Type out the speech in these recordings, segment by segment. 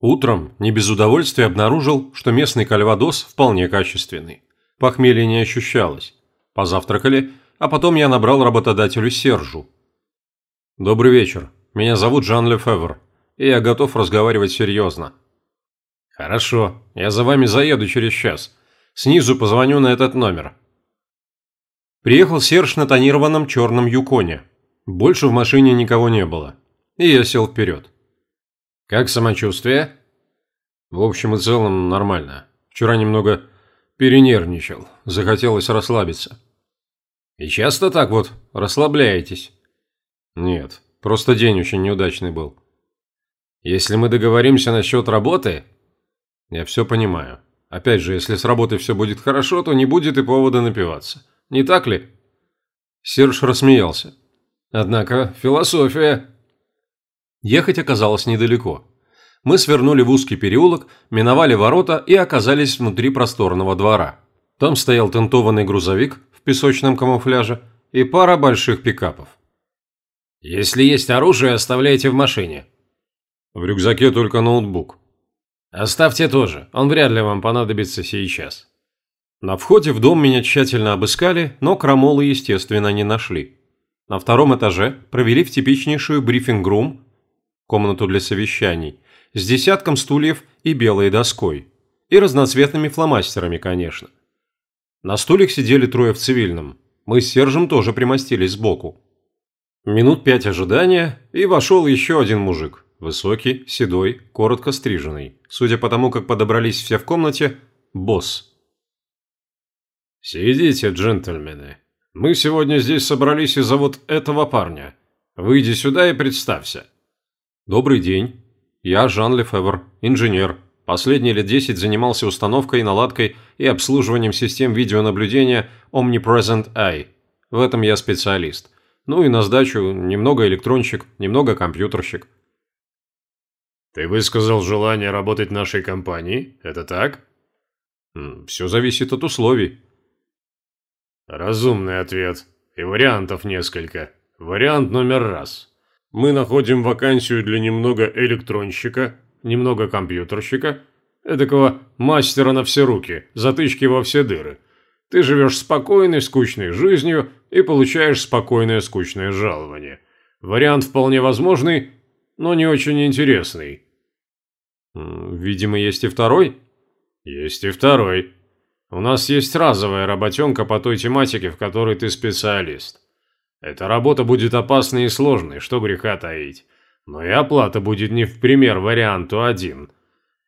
Утром не без удовольствия обнаружил, что местный кальвадос вполне качественный. Похмелья не ощущалось. Позавтракали, а потом я набрал работодателю Сержу. «Добрый вечер. Меня зовут Жан Лефевр, и я готов разговаривать серьезно». «Хорошо. Я за вами заеду через час. Снизу позвоню на этот номер». Приехал Серж на тонированном черном юконе. Больше в машине никого не было. И я сел вперед. «Как самочувствие?» «В общем и целом нормально. Вчера немного перенервничал. Захотелось расслабиться». «И часто так вот расслабляетесь?» «Нет, просто день очень неудачный был». «Если мы договоримся насчет работы...» «Я все понимаю. Опять же, если с работой все будет хорошо, то не будет и повода напиваться. Не так ли?» Серж рассмеялся. «Однако философия...» Ехать оказалось недалеко. Мы свернули в узкий переулок, миновали ворота и оказались внутри просторного двора. Там стоял тентованный грузовик в песочном камуфляже и пара больших пикапов. «Если есть оружие, оставляйте в машине». «В рюкзаке только ноутбук». «Оставьте тоже, он вряд ли вам понадобится сейчас». На входе в дом меня тщательно обыскали, но крамолы, естественно, не нашли. На втором этаже провели в типичнейшую брифинг-рум комнату для совещаний, с десятком стульев и белой доской. И разноцветными фломастерами, конечно. На стульях сидели трое в цивильном. Мы с Сержем тоже примостились сбоку. Минут пять ожидания, и вошел еще один мужик. Высокий, седой, коротко стриженный. Судя по тому, как подобрались все в комнате, босс. «Сидите, джентльмены. Мы сегодня здесь собрались из-за вот этого парня. Выйди сюда и представься. «Добрый день. Я Жан Лефевр, инженер. Последние лет 10 занимался установкой, наладкой и обслуживанием систем видеонаблюдения Omnipresent Eye. В этом я специалист. Ну и на сдачу немного электронщик, немного компьютерщик». «Ты высказал желание работать в нашей компании, это так?» «Все зависит от условий». «Разумный ответ. И вариантов несколько. Вариант номер раз. Мы находим вакансию для немного электронщика, немного компьютерщика, эдакого мастера на все руки, затычки во все дыры. Ты живешь спокойной, скучной жизнью и получаешь спокойное, скучное жалование. Вариант вполне возможный, но не очень интересный. Видимо, есть и второй? Есть и второй. У нас есть разовая работенка по той тематике, в которой ты специалист. Эта работа будет опасной и сложной, что греха таить. Но и оплата будет не в пример варианту один.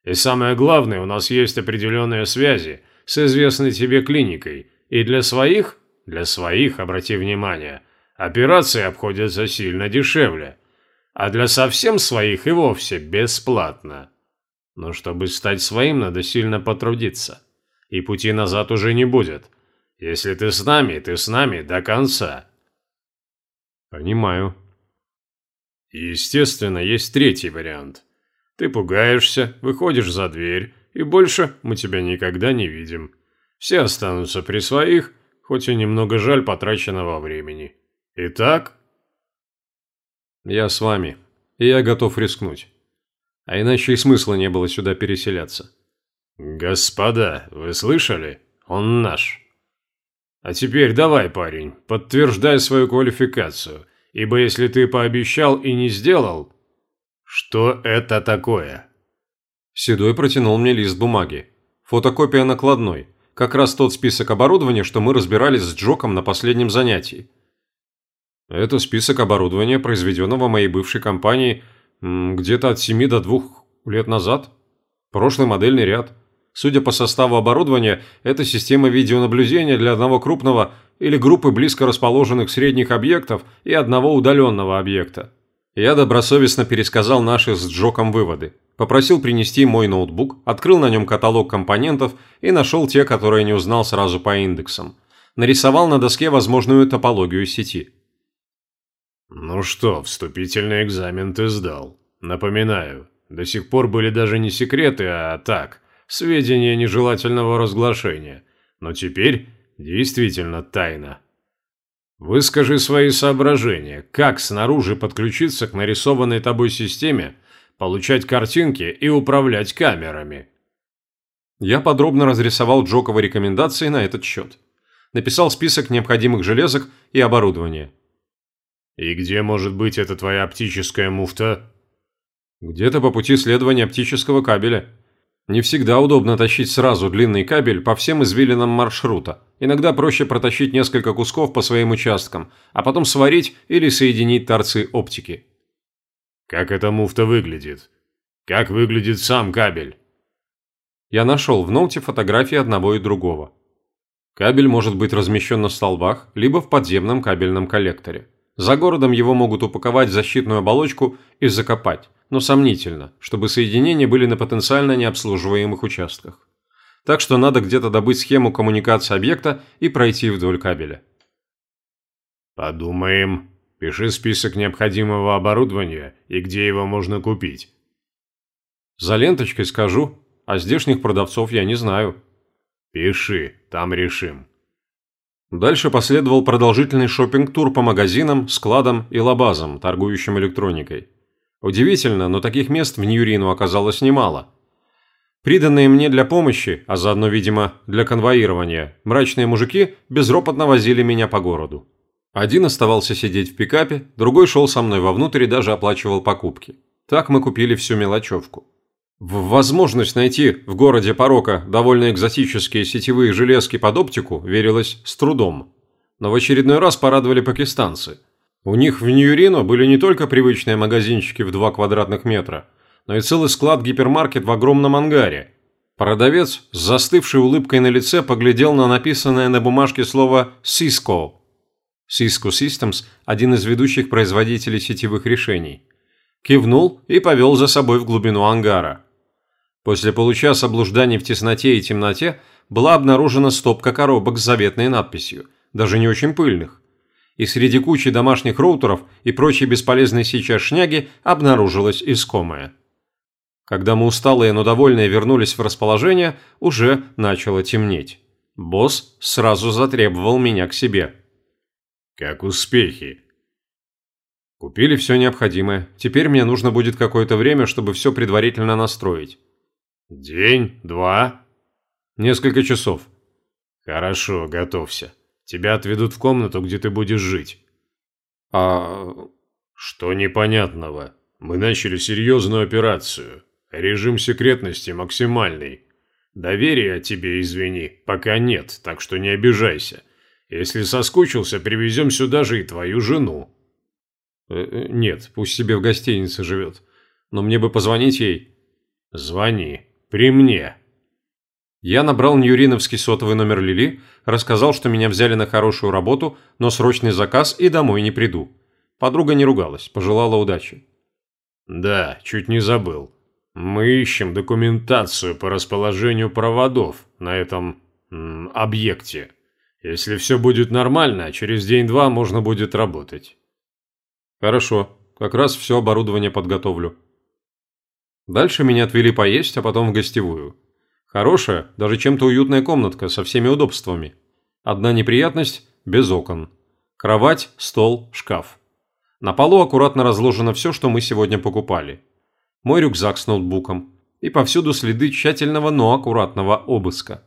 И самое главное, у нас есть определенные связи с известной тебе клиникой. И для своих, для своих, обрати внимание, операции обходятся сильно дешевле. А для совсем своих и вовсе бесплатно. Но чтобы стать своим, надо сильно потрудиться. И пути назад уже не будет. Если ты с нами, ты с нами до конца. Понимаю. Естественно, есть третий вариант. Ты пугаешься, выходишь за дверь, и больше мы тебя никогда не видим. Все останутся при своих, хоть и немного жаль потраченного времени. Итак? Я с вами, и я готов рискнуть. А иначе и смысла не было сюда переселяться. Господа, вы слышали? Он наш. А теперь давай, парень, подтверждай свою квалификацию, ибо если ты пообещал и не сделал... Что это такое? Седой протянул мне лист бумаги. Фотокопия накладной. Как раз тот список оборудования, что мы разбирались с Джоком на последнем занятии. Это список оборудования, произведенного моей бывшей компанией где-то от 7 до 2 лет назад. Прошлый модельный ряд. Судя по составу оборудования, это система видеонаблюдения для одного крупного или группы близко расположенных средних объектов и одного удаленного объекта. Я добросовестно пересказал наши с Джоком выводы. Попросил принести мой ноутбук, открыл на нем каталог компонентов и нашел те, которые не узнал сразу по индексам. Нарисовал на доске возможную топологию сети. «Ну что, вступительный экзамен ты сдал. Напоминаю, до сих пор были даже не секреты, а так, сведения нежелательного разглашения. Но теперь действительно тайна. Выскажи свои соображения, как снаружи подключиться к нарисованной тобой системе, получать картинки и управлять камерами. Я подробно разрисовал Джокова рекомендации на этот счет. Написал список необходимых железок и оборудования. «И где может быть эта твоя оптическая муфта?» «Где-то по пути следования оптического кабеля. Не всегда удобно тащить сразу длинный кабель по всем извилинам маршрута. Иногда проще протащить несколько кусков по своим участкам, а потом сварить или соединить торцы оптики». «Как эта муфта выглядит? Как выглядит сам кабель?» Я нашел в ноуте фотографии одного и другого. Кабель может быть размещен на столбах, либо в подземном кабельном коллекторе. За городом его могут упаковать в защитную оболочку и закопать, но сомнительно, чтобы соединения были на потенциально необслуживаемых участках. Так что надо где-то добыть схему коммуникации объекта и пройти вдоль кабеля. Подумаем. Пиши список необходимого оборудования и где его можно купить. За ленточкой скажу, а здешних продавцов я не знаю. Пиши, там решим. Дальше последовал продолжительный шопинг-тур по магазинам, складам и лабазам, торгующим электроникой. Удивительно, но таких мест в Ньюрину оказалось немало. Приданные мне для помощи, а заодно, видимо, для конвоирования, мрачные мужики безропотно возили меня по городу. Один оставался сидеть в пикапе, другой шел со мной вовнутрь и даже оплачивал покупки. Так мы купили всю мелочевку. В возможность найти в городе порока довольно экзотические сетевые железки под оптику верилось с трудом. Но в очередной раз порадовали пакистанцы. У них в Ньюрино были не только привычные магазинчики в 2 квадратных метра, но и целый склад-гипермаркет в огромном ангаре. Продавец с застывшей улыбкой на лице поглядел на написанное на бумажке слово «Cisco». Cisco Systems – один из ведущих производителей сетевых решений. Кивнул и повел за собой в глубину ангара – После получаса блужданий в тесноте и темноте была обнаружена стопка коробок с заветной надписью, даже не очень пыльных. И среди кучи домашних роутеров и прочей бесполезной сейчас шняги обнаружилась искомая. Когда мы усталые, но довольные вернулись в расположение, уже начало темнеть. Босс сразу затребовал меня к себе. «Как успехи?» Купили все необходимое. Теперь мне нужно будет какое-то время, чтобы все предварительно настроить. День, два, несколько часов. Хорошо, готовься. Тебя отведут в комнату, где ты будешь жить. А что непонятного? Мы начали серьезную операцию. Режим секретности максимальный. Доверия тебе, извини, пока нет, так что не обижайся. Если соскучился, привезем сюда же и твою жену. Э, э, нет, пусть себе в гостинице живет. Но мне бы позвонить ей. Звони. При мне. Я набрал ньюриновский сотовый номер Лили, рассказал, что меня взяли на хорошую работу, но срочный заказ и домой не приду. Подруга не ругалась, пожелала удачи. Да, чуть не забыл. Мы ищем документацию по расположению проводов на этом объекте. Если все будет нормально, через день-два можно будет работать. Хорошо, как раз все оборудование подготовлю. Дальше меня отвели поесть, а потом в гостевую. Хорошая, даже чем-то уютная комнатка со всеми удобствами. Одна неприятность – без окон. Кровать, стол, шкаф. На полу аккуратно разложено все, что мы сегодня покупали. Мой рюкзак с ноутбуком. И повсюду следы тщательного, но аккуратного обыска.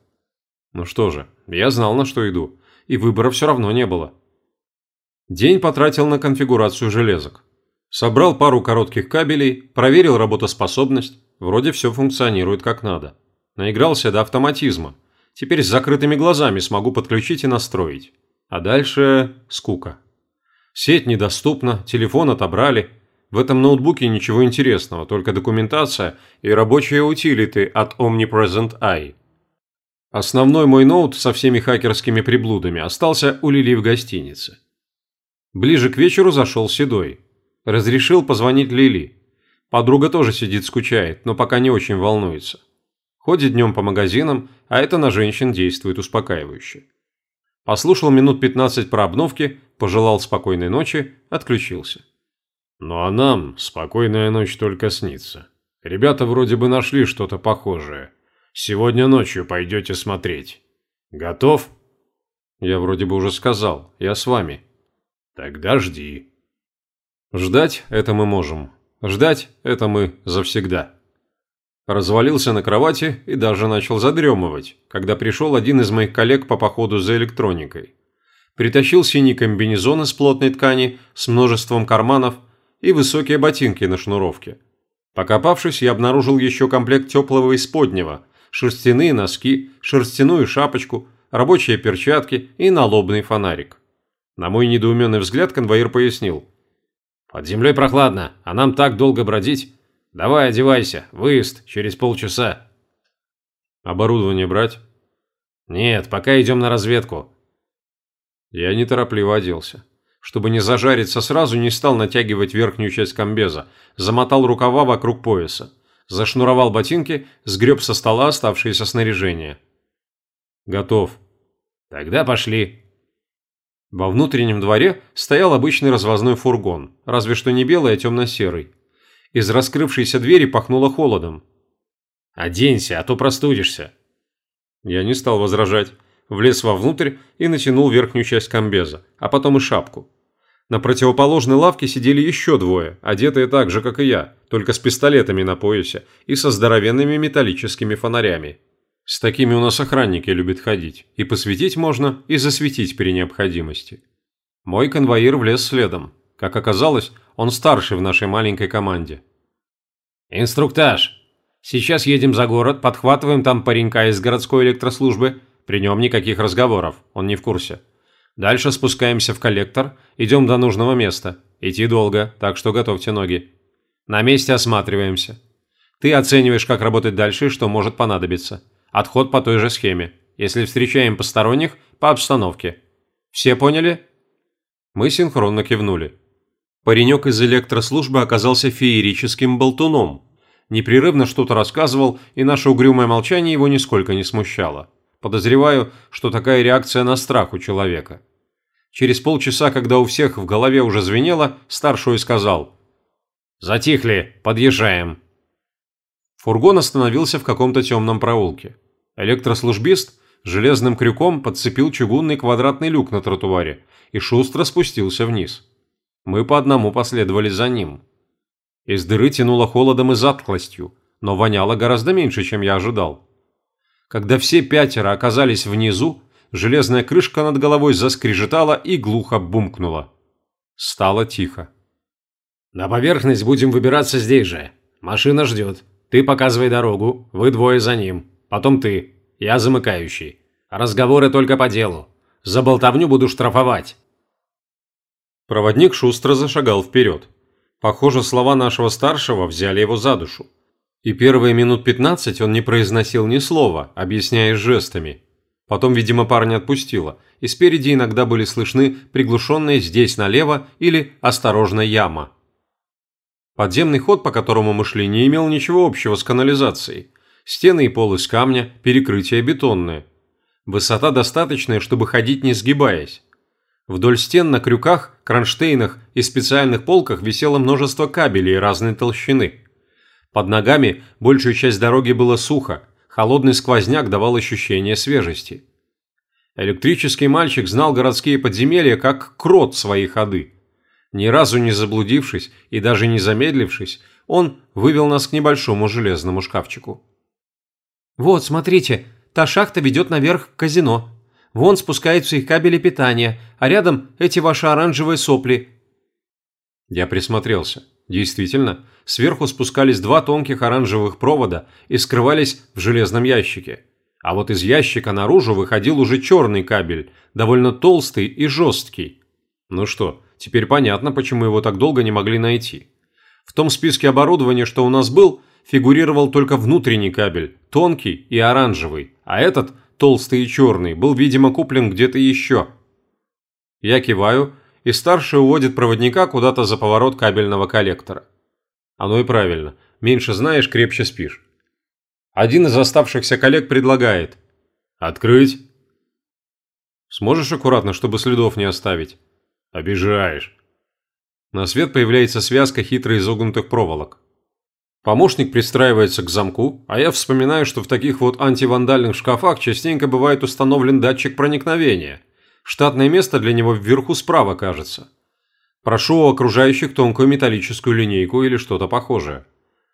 Ну что же, я знал, на что иду. И выбора все равно не было. День потратил на конфигурацию железок. Собрал пару коротких кабелей, проверил работоспособность, вроде все функционирует как надо. Наигрался до автоматизма. Теперь с закрытыми глазами смогу подключить и настроить. А дальше скука. Сеть недоступна, телефон отобрали. В этом ноутбуке ничего интересного, только документация и рабочие утилиты от Omnipresent Eye. Основной мой ноут со всеми хакерскими приблудами остался у Лили в гостинице. Ближе к вечеру зашел Седой. Разрешил позвонить Лили. Подруга тоже сидит скучает, но пока не очень волнуется. Ходит днем по магазинам, а это на женщин действует успокаивающе. Послушал минут 15 про обновки, пожелал спокойной ночи, отключился. Ну а нам спокойная ночь только снится. Ребята вроде бы нашли что-то похожее. Сегодня ночью пойдете смотреть. Готов? Я вроде бы уже сказал, я с вами. Тогда жди. Ждать это мы можем. Ждать – это мы завсегда. Развалился на кровати и даже начал задремывать, когда пришел один из моих коллег по походу за электроникой. Притащил синий комбинезон из плотной ткани с множеством карманов и высокие ботинки на шнуровке. Покопавшись, я обнаружил еще комплект теплого исподнего, шерстяные носки, шерстяную шапочку, рабочие перчатки и налобный фонарик. На мой недоуменный взгляд конвоир пояснил. «Под землей прохладно, а нам так долго бродить. Давай одевайся, выезд через полчаса». «Оборудование брать?» «Нет, пока идем на разведку». Я неторопливо оделся. Чтобы не зажариться сразу, не стал натягивать верхнюю часть комбеза, замотал рукава вокруг пояса, зашнуровал ботинки, сгреб со стола оставшееся снаряжение. «Готов». «Тогда пошли». Во внутреннем дворе стоял обычный развозной фургон, разве что не белый, а темно-серый. Из раскрывшейся двери пахнуло холодом. «Оденься, а то простудишься». Я не стал возражать. Влез вовнутрь и натянул верхнюю часть комбеза, а потом и шапку. На противоположной лавке сидели еще двое, одетые так же, как и я, только с пистолетами на поясе и со здоровенными металлическими фонарями. С такими у нас охранники любят ходить. И посветить можно, и засветить при необходимости. Мой конвоир влез следом. Как оказалось, он старший в нашей маленькой команде. «Инструктаж. Сейчас едем за город, подхватываем там паренька из городской электрослужбы. При нем никаких разговоров, он не в курсе. Дальше спускаемся в коллектор, идем до нужного места. Идти долго, так что готовьте ноги. На месте осматриваемся. Ты оцениваешь, как работать дальше и что может понадобиться. Отход по той же схеме. Если встречаем посторонних, по обстановке. Все поняли? Мы синхронно кивнули. Паренек из электрослужбы оказался феерическим болтуном. Непрерывно что-то рассказывал, и наше угрюмое молчание его нисколько не смущало. Подозреваю, что такая реакция на страх у человека. Через полчаса, когда у всех в голове уже звенело, старший сказал «Затихли, подъезжаем». Фургон остановился в каком-то темном проулке. Электрослужбист железным крюком подцепил чугунный квадратный люк на тротуаре и шустро спустился вниз. Мы по одному последовали за ним. Из дыры тянуло холодом и затхлостью, но воняло гораздо меньше, чем я ожидал. Когда все пятеро оказались внизу, железная крышка над головой заскрежетала и глухо бумкнула. Стало тихо. «На поверхность будем выбираться здесь же. Машина ждет. Ты показывай дорогу, вы двое за ним. Потом ты. Я замыкающий. Разговоры только по делу. За болтовню буду штрафовать». Проводник шустро зашагал вперед. Похоже, слова нашего старшего взяли его за душу. И первые минут пятнадцать он не произносил ни слова, объясняя жестами. Потом, видимо, парня отпустило, и спереди иногда были слышны приглушенные «здесь налево» или «осторожно, яма». Подземный ход, по которому мы шли, не имел ничего общего с канализацией. Стены и пол из камня, перекрытия бетонные. Высота достаточная, чтобы ходить не сгибаясь. Вдоль стен на крюках, кронштейнах и специальных полках висело множество кабелей разной толщины. Под ногами большую часть дороги было сухо, холодный сквозняк давал ощущение свежести. Электрический мальчик знал городские подземелья как крот свои ходы. Ни разу не заблудившись и даже не замедлившись, он вывел нас к небольшому железному шкафчику. «Вот, смотрите, та шахта ведет наверх к казино. Вон спускаются их кабели питания, а рядом эти ваши оранжевые сопли». Я присмотрелся. Действительно, сверху спускались два тонких оранжевых провода и скрывались в железном ящике. А вот из ящика наружу выходил уже черный кабель, довольно толстый и жесткий. Ну что, теперь понятно, почему его так долго не могли найти. В том списке оборудования, что у нас был – фигурировал только внутренний кабель, тонкий и оранжевый, а этот, толстый и черный, был, видимо, куплен где-то еще. Я киваю, и старший уводит проводника куда-то за поворот кабельного коллектора. Оно и правильно. Меньше знаешь, крепче спишь. Один из оставшихся коллег предлагает. «Открыть?» «Сможешь аккуратно, чтобы следов не оставить?» «Обижаешь». На свет появляется связка хитро изогнутых проволок. Помощник пристраивается к замку, а я вспоминаю, что в таких вот антивандальных шкафах частенько бывает установлен датчик проникновения. Штатное место для него вверху справа кажется. Прошу у окружающих тонкую металлическую линейку или что-то похожее.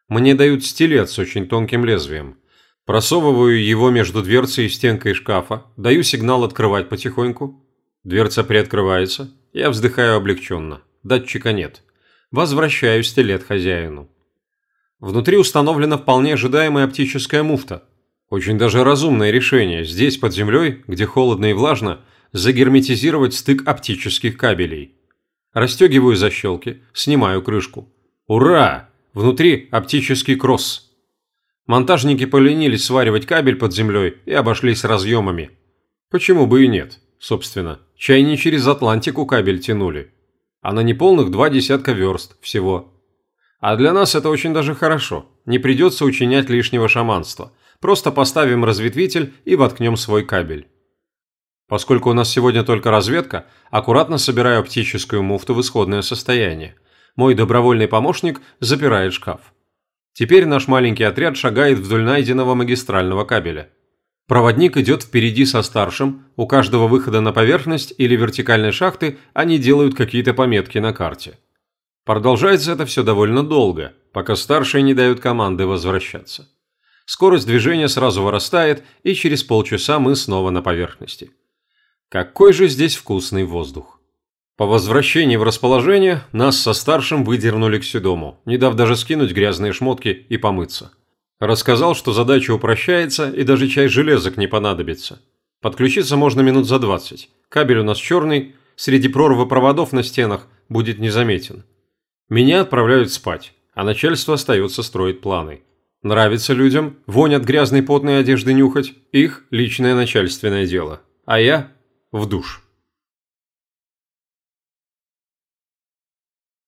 Мне дают стилет с очень тонким лезвием. Просовываю его между дверцей и стенкой шкафа, даю сигнал открывать потихоньку. Дверца приоткрывается, я вздыхаю облегченно. Датчика нет. Возвращаю стилет хозяину. Внутри установлена вполне ожидаемая оптическая муфта. Очень даже разумное решение здесь, под землей, где холодно и влажно, загерметизировать стык оптических кабелей. Расстегиваю защелки, снимаю крышку. Ура! Внутри оптический кросс. Монтажники поленились сваривать кабель под землей и обошлись разъемами. Почему бы и нет, собственно. Чай не через Атлантику кабель тянули. А на неполных два десятка верст всего. А для нас это очень даже хорошо. Не придется учинять лишнего шаманства. Просто поставим разветвитель и воткнем свой кабель. Поскольку у нас сегодня только разведка, аккуратно собираю оптическую муфту в исходное состояние. Мой добровольный помощник запирает шкаф. Теперь наш маленький отряд шагает вдоль найденного магистрального кабеля. Проводник идет впереди со старшим, у каждого выхода на поверхность или вертикальной шахты они делают какие-то пометки на карте. Продолжается это все довольно долго, пока старшие не дают команды возвращаться. Скорость движения сразу вырастает, и через полчаса мы снова на поверхности. Какой же здесь вкусный воздух. По возвращении в расположение нас со старшим выдернули к Седому, не дав даже скинуть грязные шмотки и помыться. Рассказал, что задача упрощается и даже чай железок не понадобится. Подключиться можно минут за 20. Кабель у нас черный, среди прорвы проводов на стенах будет незаметен. Меня отправляют спать, а начальство остается строить планы. Нравится людям, вонь грязной потной одежды нюхать, их личное начальственное дело. А я в душ.